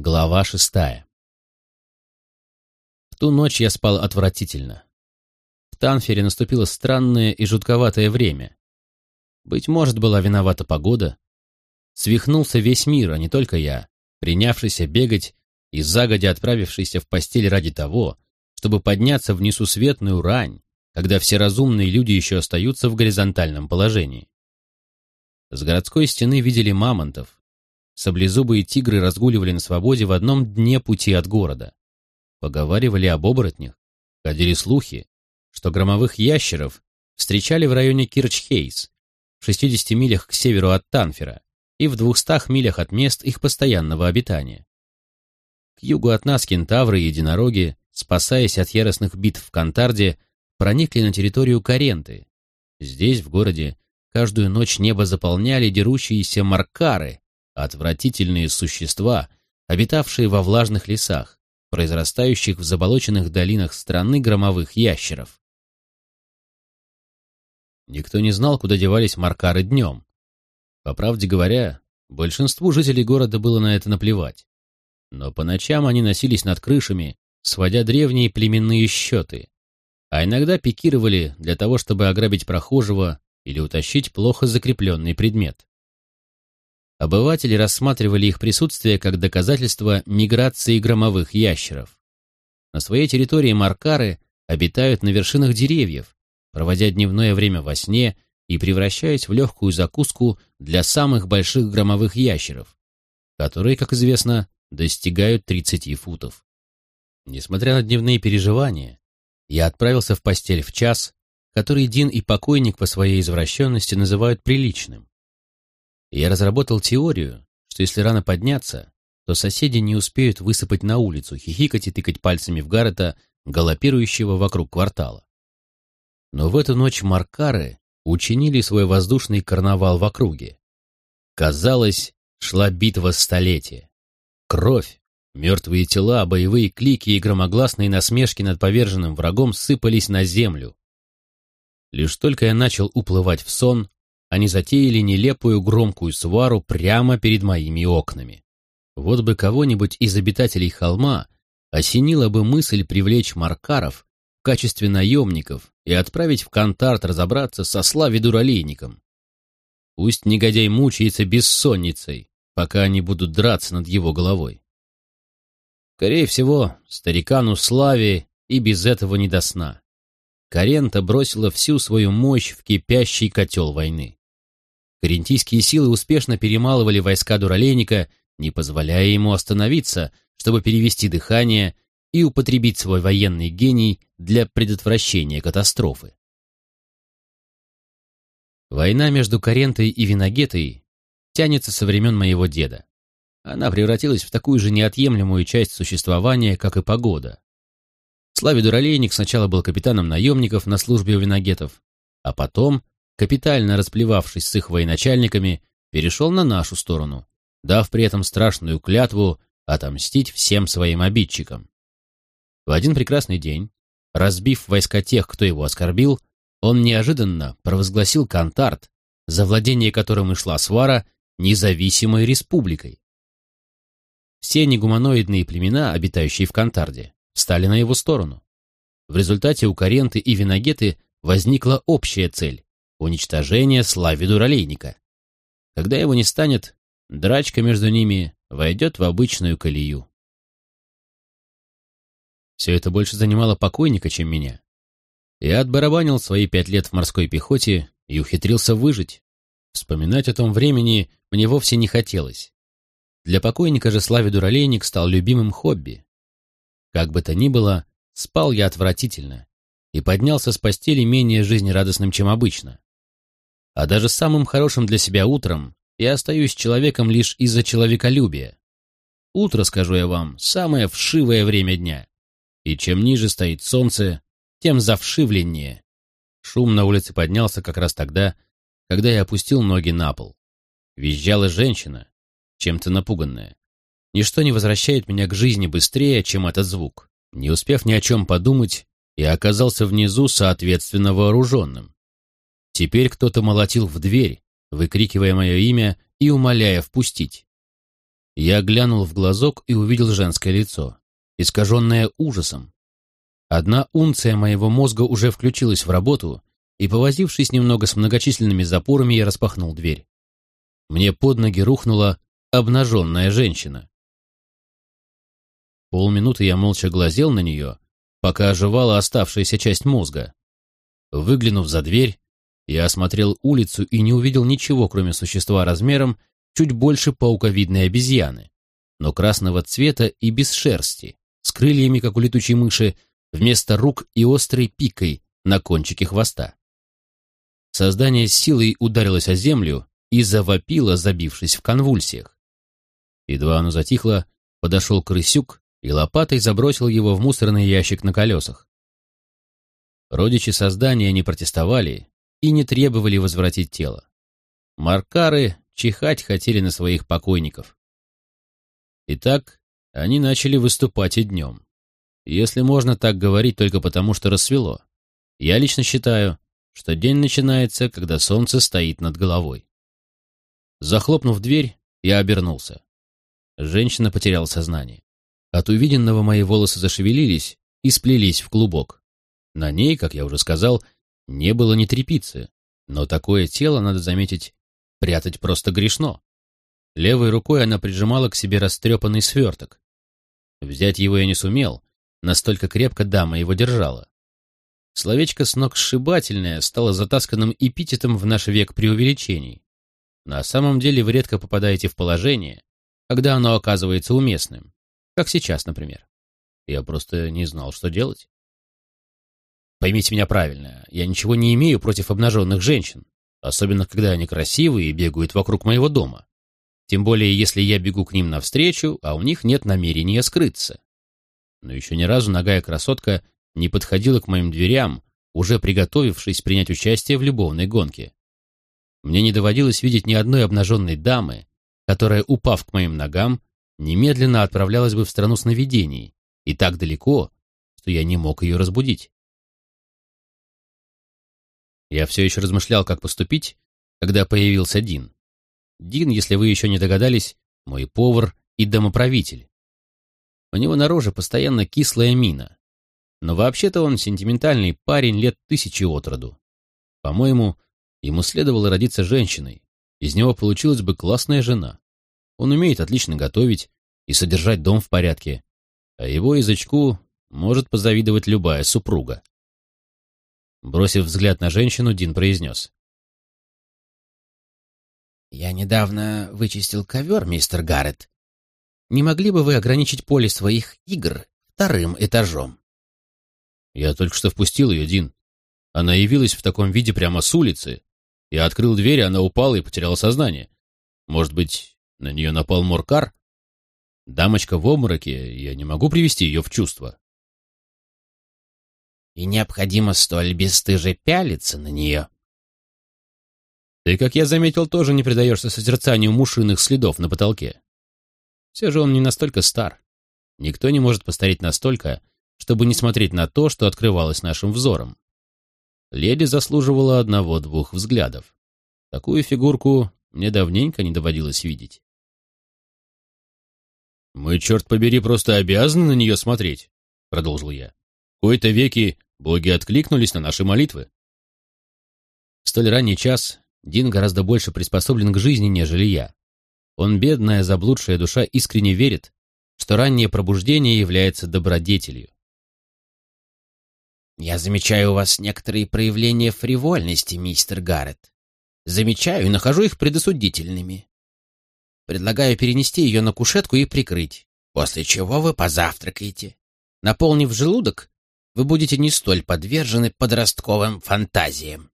Глава шестая. В ту ночь я спал отвратительно. В Танфере наступило странное и жутковатое время. Быть может, была виновата погода. Свихнулся весь мир, а не только я, принявшийся бегать и загодя отправившийся в постель ради того, чтобы подняться в несусветную рань, когда все разумные люди еще остаются в горизонтальном положении. С городской стены видели мамонтов, Саблезубые тигры разгуливали на свободе в одном дне пути от города. Поговаривали об оборотнях, ходили слухи, что громовых ящеров встречали в районе Кирчхейс, в 60 милях к северу от Танфера и в 200 милях от мест их постоянного обитания. К югу от нас кентавры и единороги, спасаясь от яростных битв в Кантарде, проникли на территорию Каренты. Здесь, в городе, каждую ночь небо заполняли дерущиеся маркары, отвратительные существа, обитавшие во влажных лесах, произрастающих в заболоченных долинах страны громовых ящеров. Никто не знал, куда девались маркары днем. По правде говоря, большинству жителей города было на это наплевать. Но по ночам они носились над крышами, сводя древние племенные счеты, а иногда пикировали для того, чтобы ограбить прохожего или утащить плохо закрепленный предмет. Обыватели рассматривали их присутствие как доказательство миграции громовых ящеров. На своей территории маркары обитают на вершинах деревьев, проводя дневное время во сне и превращаясь в легкую закуску для самых больших громовых ящеров, которые, как известно, достигают 30 футов. Несмотря на дневные переживания, я отправился в постель в час, который Дин и покойник по своей извращенности называют приличным. Я разработал теорию, что если рано подняться, то соседи не успеют высыпать на улицу, хихикать и тыкать пальцами в Гаррета, галопирующего вокруг квартала. Но в эту ночь Маркары учинили свой воздушный карнавал в округе. Казалось, шла битва столетия. Кровь, мертвые тела, боевые клики и громогласные насмешки над поверженным врагом сыпались на землю. Лишь только я начал уплывать в сон, они затеяли нелепую громкую свару прямо перед моими окнами. Вот бы кого-нибудь из обитателей холма осенила бы мысль привлечь маркаров в качестве наемников и отправить в Кантарт разобраться со славе-дуралейником. Пусть негодяй мучается бессонницей, пока они будут драться над его головой. Скорее всего, старикану Славе и без этого не до сна. Карента бросила всю свою мощь в кипящий котел войны. Карентийские силы успешно перемалывали войска Дуралейника, не позволяя ему остановиться, чтобы перевести дыхание и употребить свой военный гений для предотвращения катастрофы. Война между Карентой и Виногетой тянется со времен моего деда. Она превратилась в такую же неотъемлемую часть существования, как и погода. Славе Дуралейник сначала был капитаном наемников на службе у Виногетов, а потом капитально расплевавшись с их военачальниками, перешел на нашу сторону, дав при этом страшную клятву отомстить всем своим обидчикам. В один прекрасный день, разбив войска тех, кто его оскорбил, он неожиданно провозгласил Кантард, за владение которым и шла свара, независимой республикой. Все негуманоидные племена, обитающие в Кантарде, стали на его сторону. В результате у Каренты и Венагеты возникла общая цель уничтожение Слави Дуралейника. Когда его не станет, драчка между ними войдет в обычную колею. Все это больше занимало покойника, чем меня. Я отбарабанил свои пять лет в морской пехоте и ухитрился выжить. Вспоминать о том времени мне вовсе не хотелось. Для покойника же Славе Дуралейник стал любимым хобби. Как бы то ни было, спал я отвратительно и поднялся с постели менее жизнерадостным, чем обычно а даже самым хорошим для себя утром я остаюсь человеком лишь из-за человеколюбия. Утро, скажу я вам, самое вшивое время дня. И чем ниже стоит солнце, тем завшивленнее. Шум на улице поднялся как раз тогда, когда я опустил ноги на пол. Визжала женщина, чем-то напуганная. Ничто не возвращает меня к жизни быстрее, чем этот звук. Не успев ни о чем подумать, я оказался внизу соответственно вооруженным. Теперь кто-то молотил в дверь, выкрикивая мое имя и умоляя впустить. Я глянул в глазок и увидел женское лицо, искаженное ужасом. Одна унция моего мозга уже включилась в работу, и, повозившись немного с многочисленными запорами, я распахнул дверь. Мне под ноги рухнула обнаженная женщина. Полминуты я молча глазел на нее, пока оживала оставшаяся часть мозга. Выглянув за дверь, я осмотрел улицу и не увидел ничего, кроме существа размером чуть больше пауковидной обезьяны, но красного цвета и без шерсти, с крыльями, как у летучей мыши, вместо рук и острой пикой на кончике хвоста. Создание силой ударилось о землю и завопило, забившись в конвульсиях. Едва оно затихло, подошел крысюк и лопатой забросил его в мусорный ящик на колесах. Родичи создания не протестовали и не требовали возвратить тело. Маркары чихать хотели на своих покойников. Итак, они начали выступать и днем. Если можно так говорить только потому, что рассвело. Я лично считаю, что день начинается, когда солнце стоит над головой. Захлопнув дверь, я обернулся. Женщина потеряла сознание. От увиденного мои волосы зашевелились и сплелись в клубок. На ней, как я уже сказал, не было ни трепицы, но такое тело, надо заметить, прятать просто грешно. Левой рукой она прижимала к себе растрепанный сверток. Взять его я не сумел, настолько крепко дама его держала. Словечко «сногсшибательное» стало затасканным эпитетом в наш век преувеличений. На самом деле вы редко попадаете в положение, когда оно оказывается уместным, как сейчас, например. Я просто не знал, что делать. Поймите меня правильно, я ничего не имею против обнаженных женщин, особенно когда они красивые и бегают вокруг моего дома. Тем более, если я бегу к ним навстречу, а у них нет намерения скрыться. Но еще ни разу ногая красотка не подходила к моим дверям, уже приготовившись принять участие в любовной гонке. Мне не доводилось видеть ни одной обнаженной дамы, которая, упав к моим ногам, немедленно отправлялась бы в страну сновидений, и так далеко, что я не мог ее разбудить. Я все еще размышлял, как поступить, когда появился Дин. Дин, если вы еще не догадались, мой повар и домоправитель. У него на роже постоянно кислая мина. Но вообще-то он сентиментальный парень лет тысячи от роду. По-моему, ему следовало родиться женщиной. Из него получилась бы классная жена. Он умеет отлично готовить и содержать дом в порядке, а его язычку может позавидовать любая супруга. Бросив взгляд на женщину, Дин произнес. «Я недавно вычистил ковер, мистер Гаррет. Не могли бы вы ограничить поле своих игр вторым этажом?» Я только что впустил ее, Дин. Она явилась в таком виде прямо с улицы. Я открыл дверь, она упала и потеряла сознание. Может быть, на нее напал Моркар? Дамочка в обмороке, я не могу привести ее в чувство. И необходимо столь бесстыже пялиться на нее. Ты, как я заметил, тоже не предаешься созерцанию мушиных следов на потолке. Все же он не настолько стар. Никто не может постареть настолько, чтобы не смотреть на то, что открывалось нашим взором. Леди заслуживала одного-двух взглядов. Такую фигурку мне давненько не доводилось видеть. «Мы, черт побери, просто обязаны на нее смотреть», — продолжил я. «В кои-то веки боги откликнулись на наши молитвы». В столь ранний час Дин гораздо больше приспособлен к жизни, нежели я. Он, бедная, заблудшая душа, искренне верит, что раннее пробуждение является добродетелью. «Я замечаю у вас некоторые проявления фривольности, мистер Гаррет. Замечаю и нахожу их предосудительными. Предлагаю перенести ее на кушетку и прикрыть, после чего вы позавтракаете. Наполнив желудок, вы будете не столь подвержены подростковым фантазиям».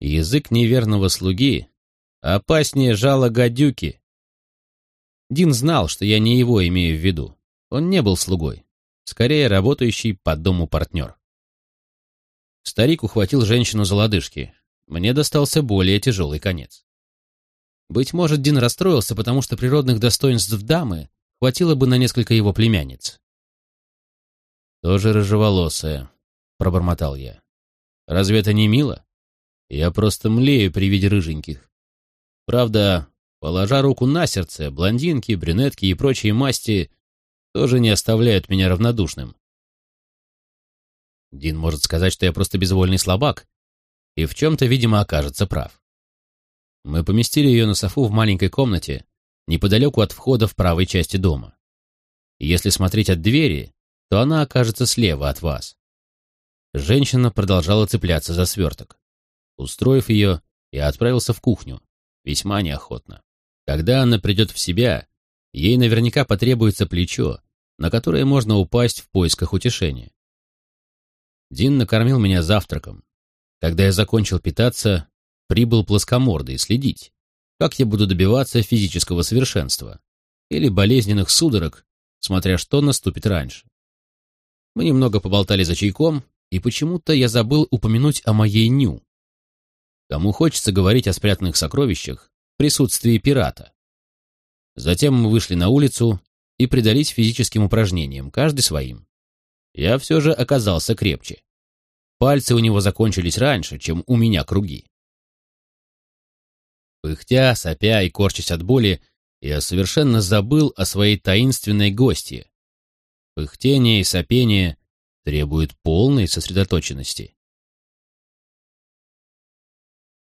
Язык неверного слуги опаснее жала гадюки. Дин знал, что я не его имею в виду. Он не был слугой скорее работающий по дому партнер. Старик ухватил женщину за лодыжки. Мне достался более тяжелый конец. Быть может, Дин расстроился, потому что природных достоинств дамы хватило бы на несколько его племянниц. «Тоже рыжеволосая», — пробормотал я. «Разве это не мило? Я просто млею при виде рыженьких. Правда, Положа руку на сердце, блондинки, брюнетки и прочие масти тоже не оставляют меня равнодушным. Дин может сказать, что я просто безвольный слабак, и в чем-то, видимо, окажется прав. Мы поместили ее на софу в маленькой комнате, неподалеку от входа в правой части дома. Если смотреть от двери, то она окажется слева от вас. Женщина продолжала цепляться за сверток. Устроив ее, я отправился в кухню, весьма неохотно. Когда она придет в себя, ей наверняка потребуется плечо, на которое можно упасть в поисках утешения. Дин накормил меня завтраком. Когда я закончил питаться, прибыл плоскомордый следить, как я буду добиваться физического совершенства или болезненных судорог, смотря что наступит раньше. Мы немного поболтали за чайком, и почему-то я забыл упомянуть о моей ню. Кому хочется говорить о спрятанных сокровищах в присутствии пирата. Затем мы вышли на улицу и предались физическим упражнениям, каждый своим. Я все же оказался крепче. Пальцы у него закончились раньше, чем у меня круги. Пыхтя, сопя и корчась от боли, я совершенно забыл о своей таинственной гостье. Пыхтение и сопение требуют полной сосредоточенности.